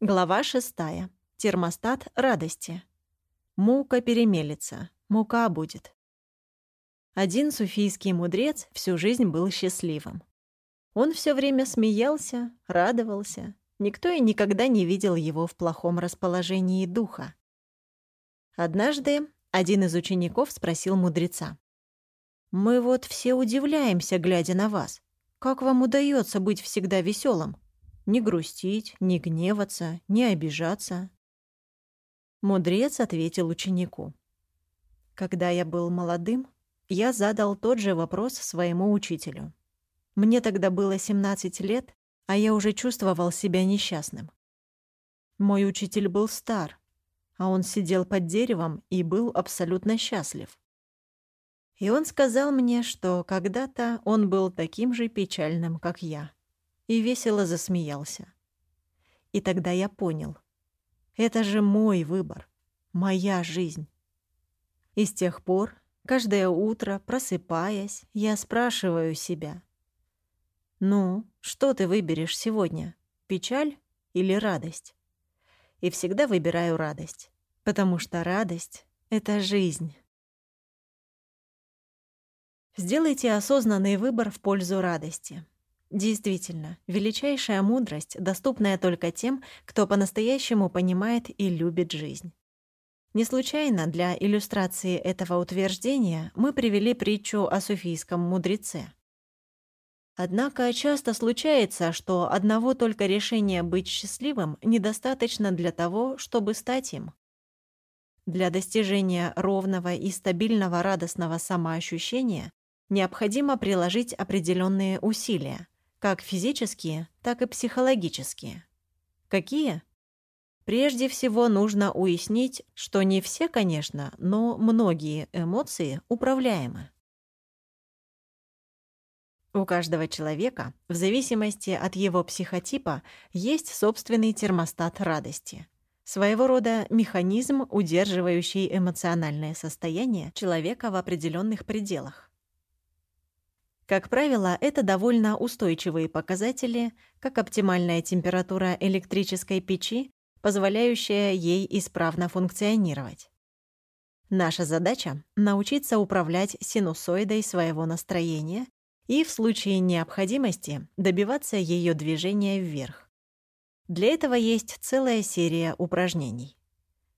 Глава шестая. Термостат радости. Мука перемелится, мука будет. Один суфийский мудрец всю жизнь был счастливым. Он все время смеялся, радовался. Никто и никогда не видел его в плохом расположении духа. Однажды один из учеников спросил мудреца. «Мы вот все удивляемся, глядя на вас. Как вам удается быть всегда веселым? Не грустить, не гневаться, не обижаться?» Мудрец ответил ученику. «Когда я был молодым, я задал тот же вопрос своему учителю. Мне тогда было 17 лет, а я уже чувствовал себя несчастным. Мой учитель был стар, а он сидел под деревом и был абсолютно счастлив. И он сказал мне, что когда-то он был таким же печальным, как я, и весело засмеялся. И тогда я понял. Это же мой выбор, моя жизнь. И с тех пор Каждое утро, просыпаясь, я спрашиваю себя. «Ну, что ты выберешь сегодня? Печаль или радость?» И всегда выбираю радость, потому что радость — это жизнь. Сделайте осознанный выбор в пользу радости. Действительно, величайшая мудрость, доступная только тем, кто по-настоящему понимает и любит жизнь. Не случайно для иллюстрации этого утверждения мы привели притчу о суфийском мудреце. Однако часто случается, что одного только решения быть счастливым недостаточно для того, чтобы стать им. Для достижения ровного и стабильного радостного самоощущения необходимо приложить определенные усилия, как физические, так и психологические. Какие? Прежде всего нужно уяснить, что не все, конечно, но многие эмоции управляемы. У каждого человека, в зависимости от его психотипа, есть собственный термостат радости. Своего рода механизм, удерживающий эмоциональное состояние человека в определенных пределах. Как правило, это довольно устойчивые показатели, как оптимальная температура электрической печи позволяющая ей исправно функционировать. Наша задача — научиться управлять синусоидой своего настроения и в случае необходимости добиваться ее движения вверх. Для этого есть целая серия упражнений.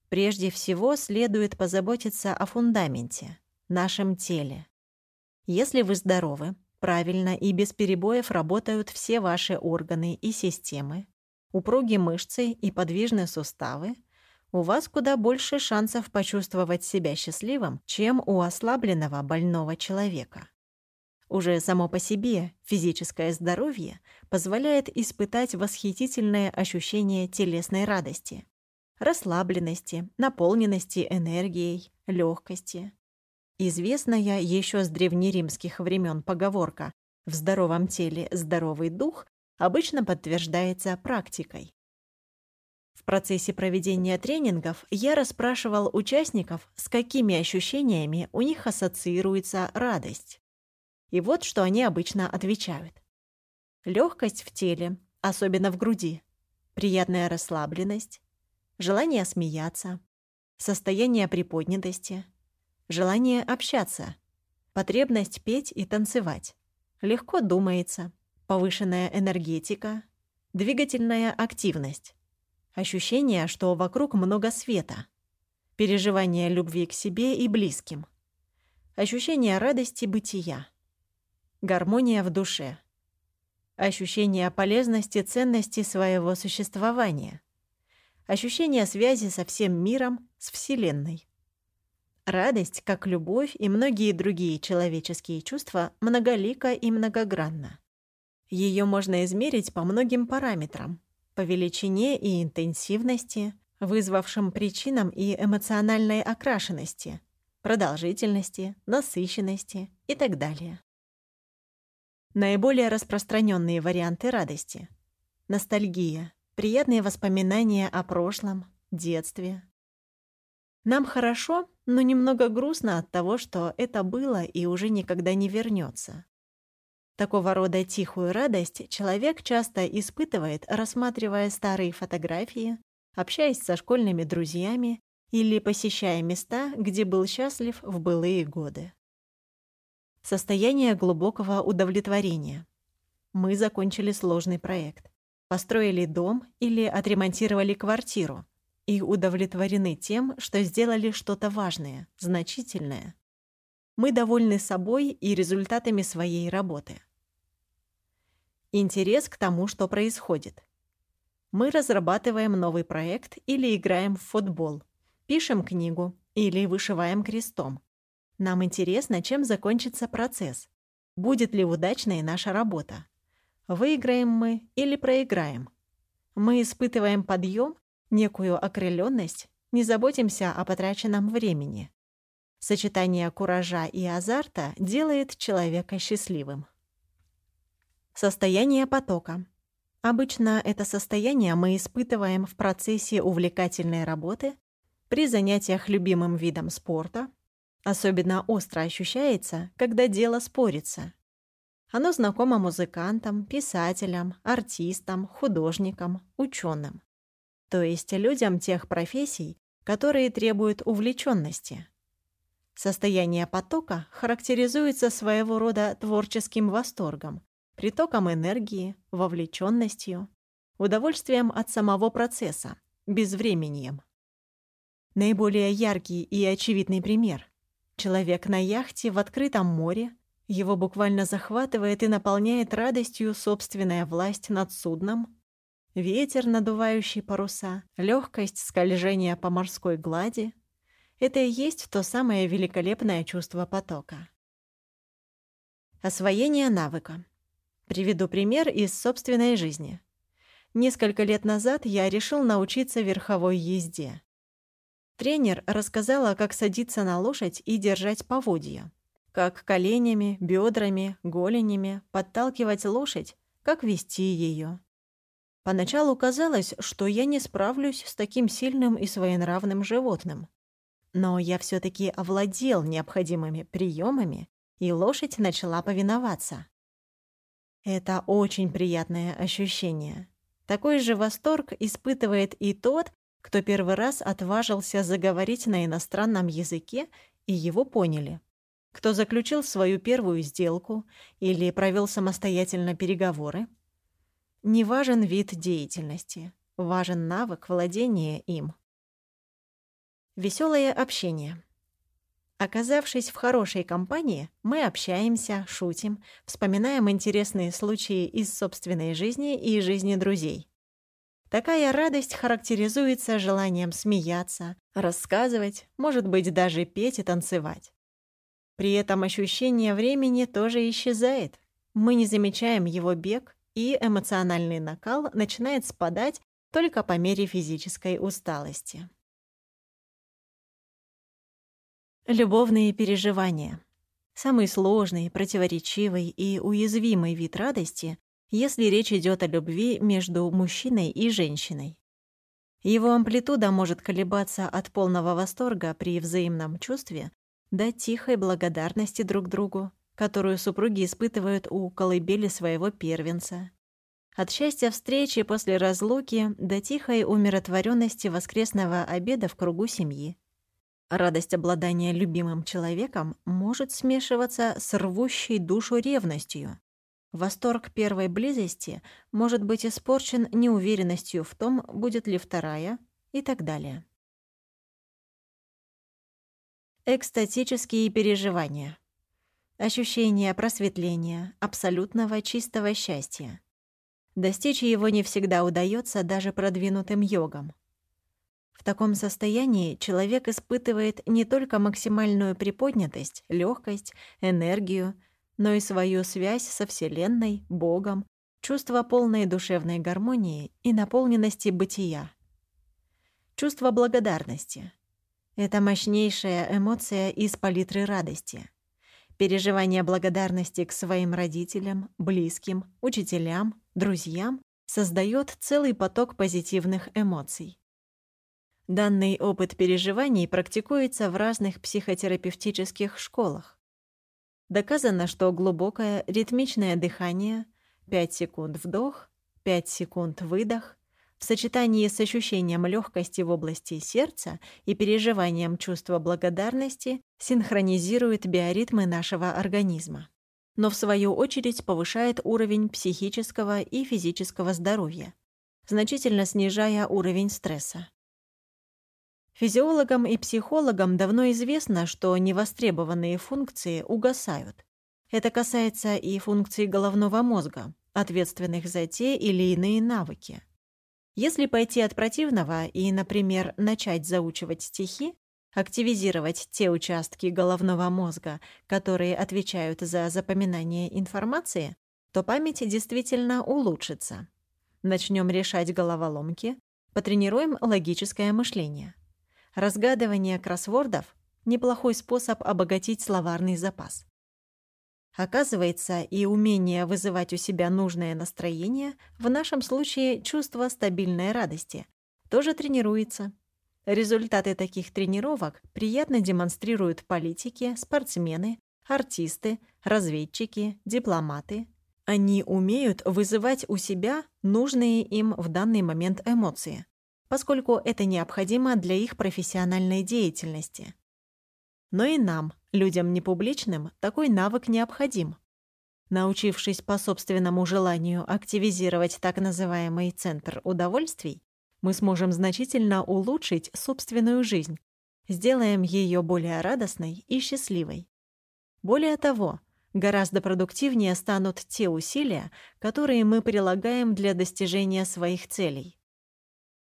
Прежде всего следует позаботиться о фундаменте, нашем теле. Если вы здоровы, правильно и без перебоев работают все ваши органы и системы, упругие мышцы и подвижные суставы, у вас куда больше шансов почувствовать себя счастливым, чем у ослабленного больного человека. Уже само по себе физическое здоровье позволяет испытать восхитительное ощущение телесной радости, расслабленности, наполненности энергией, легкости. Известная еще с древнеримских времен поговорка «в здоровом теле здоровый дух» обычно подтверждается практикой. В процессе проведения тренингов я расспрашивал участников, с какими ощущениями у них ассоциируется радость. И вот что они обычно отвечают. Легкость в теле, особенно в груди, приятная расслабленность, желание смеяться, состояние приподнятости, желание общаться, потребность петь и танцевать, легко думается, повышенная энергетика, двигательная активность, ощущение, что вокруг много света, переживание любви к себе и близким, ощущение радости бытия, гармония в душе, ощущение полезности ценности своего существования, ощущение связи со всем миром, с Вселенной. Радость, как любовь и многие другие человеческие чувства, многолика и многогранна. Ее можно измерить по многим параметрам. По величине и интенсивности, вызвавшим причинам и эмоциональной окрашенности, продолжительности, насыщенности и так далее. Наиболее распространенные варианты радости — ностальгия, приятные воспоминания о прошлом, детстве. Нам хорошо, но немного грустно от того, что это было и уже никогда не вернется. Такого рода тихую радость человек часто испытывает, рассматривая старые фотографии, общаясь со школьными друзьями или посещая места, где был счастлив в былые годы. Состояние глубокого удовлетворения. Мы закончили сложный проект. Построили дом или отремонтировали квартиру и удовлетворены тем, что сделали что-то важное, значительное. Мы довольны собой и результатами своей работы. Интерес к тому, что происходит. Мы разрабатываем новый проект или играем в футбол, пишем книгу или вышиваем крестом. Нам интересно, чем закончится процесс. Будет ли удачной наша работа. Выиграем мы или проиграем. Мы испытываем подъем, некую окрыленность, не заботимся о потраченном времени. Сочетание куража и азарта делает человека счастливым. Состояние потока. Обычно это состояние мы испытываем в процессе увлекательной работы, при занятиях любимым видом спорта. Особенно остро ощущается, когда дело спорится. Оно знакомо музыкантам, писателям, артистам, художникам, ученым. То есть людям тех профессий, которые требуют увлеченности. Состояние потока характеризуется своего рода творческим восторгом, притоком энергии, вовлеченностью, удовольствием от самого процесса, безвременьем. Наиболее яркий и очевидный пример — человек на яхте в открытом море, его буквально захватывает и наполняет радостью собственная власть над судном, ветер, надувающий паруса, легкость скольжения по морской глади — это и есть то самое великолепное чувство потока. Освоение навыка. Приведу пример из собственной жизни. Несколько лет назад я решил научиться верховой езде. Тренер рассказала, как садиться на лошадь и держать поводья, как коленями, бедрами, голенями подталкивать лошадь, как вести ее. Поначалу казалось, что я не справлюсь с таким сильным и своенравным животным. Но я все таки овладел необходимыми приемами, и лошадь начала повиноваться. Это очень приятное ощущение. Такой же восторг испытывает и тот, кто первый раз отважился заговорить на иностранном языке и его поняли. Кто заключил свою первую сделку или провел самостоятельно переговоры. Не важен вид деятельности, важен навык владения им. Веселое общение. Оказавшись в хорошей компании, мы общаемся, шутим, вспоминаем интересные случаи из собственной жизни и жизни друзей. Такая радость характеризуется желанием смеяться, рассказывать, может быть, даже петь и танцевать. При этом ощущение времени тоже исчезает. Мы не замечаем его бег, и эмоциональный накал начинает спадать только по мере физической усталости. Любовные переживания. Самый сложный, противоречивый и уязвимый вид радости, если речь идет о любви между мужчиной и женщиной. Его амплитуда может колебаться от полного восторга при взаимном чувстве до тихой благодарности друг другу, которую супруги испытывают у колыбели своего первенца. От счастья встречи после разлуки до тихой умиротворенности воскресного обеда в кругу семьи. Радость обладания любимым человеком может смешиваться с рвущей душу ревностью. Восторг первой близости может быть испорчен неуверенностью в том, будет ли вторая, и так далее. Экстатические переживания. Ощущение просветления, абсолютного чистого счастья. Достичь его не всегда удается даже продвинутым йогам. В таком состоянии человек испытывает не только максимальную приподнятость, легкость, энергию, но и свою связь со Вселенной, Богом, чувство полной душевной гармонии и наполненности бытия. Чувство благодарности. Это мощнейшая эмоция из палитры радости. Переживание благодарности к своим родителям, близким, учителям, друзьям создает целый поток позитивных эмоций. Данный опыт переживаний практикуется в разных психотерапевтических школах. Доказано, что глубокое ритмичное дыхание, 5 секунд вдох, 5 секунд выдох, в сочетании с ощущением легкости в области сердца и переживанием чувства благодарности синхронизирует биоритмы нашего организма. Но в свою очередь повышает уровень психического и физического здоровья, значительно снижая уровень стресса. Физиологам и психологам давно известно, что невостребованные функции угасают. Это касается и функций головного мозга, ответственных за те или иные навыки. Если пойти от противного и, например, начать заучивать стихи, активизировать те участки головного мозга, которые отвечают за запоминание информации, то память действительно улучшится. Начнем решать головоломки, потренируем логическое мышление. Разгадывание кроссвордов – неплохой способ обогатить словарный запас. Оказывается, и умение вызывать у себя нужное настроение, в нашем случае чувство стабильной радости, тоже тренируется. Результаты таких тренировок приятно демонстрируют политики, спортсмены, артисты, разведчики, дипломаты. Они умеют вызывать у себя нужные им в данный момент эмоции, поскольку это необходимо для их профессиональной деятельности. Но и нам, людям непубличным, такой навык необходим. Научившись по собственному желанию активизировать так называемый центр удовольствий, мы сможем значительно улучшить собственную жизнь, сделаем ее более радостной и счастливой. Более того, гораздо продуктивнее станут те усилия, которые мы прилагаем для достижения своих целей.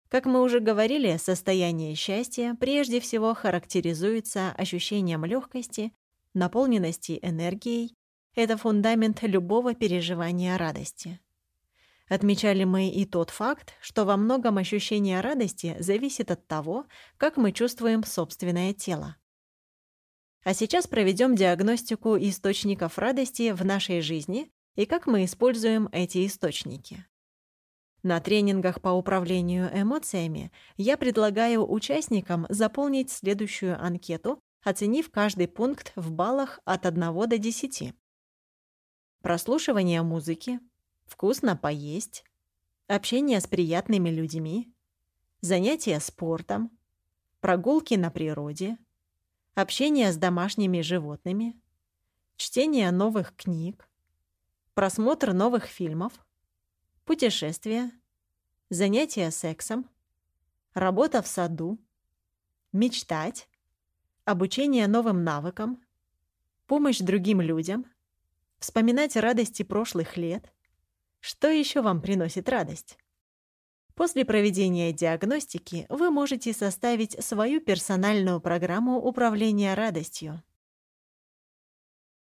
Как мы уже говорили, состояние счастья прежде всего характеризуется ощущением легкости, наполненности энергией. Это фундамент любого переживания радости. Отмечали мы и тот факт, что во многом ощущение радости зависит от того, как мы чувствуем собственное тело. А сейчас проведем диагностику источников радости в нашей жизни и как мы используем эти источники. На тренингах по управлению эмоциями я предлагаю участникам заполнить следующую анкету, оценив каждый пункт в баллах от 1 до 10. Прослушивание музыки, вкусно поесть, общение с приятными людьми, занятия спортом, прогулки на природе, общение с домашними животными, чтение новых книг, просмотр новых фильмов, путешествия, занятия сексом, работа в саду, мечтать, обучение новым навыкам, помощь другим людям, вспоминать радости прошлых лет. Что еще вам приносит радость? После проведения диагностики вы можете составить свою персональную программу управления радостью.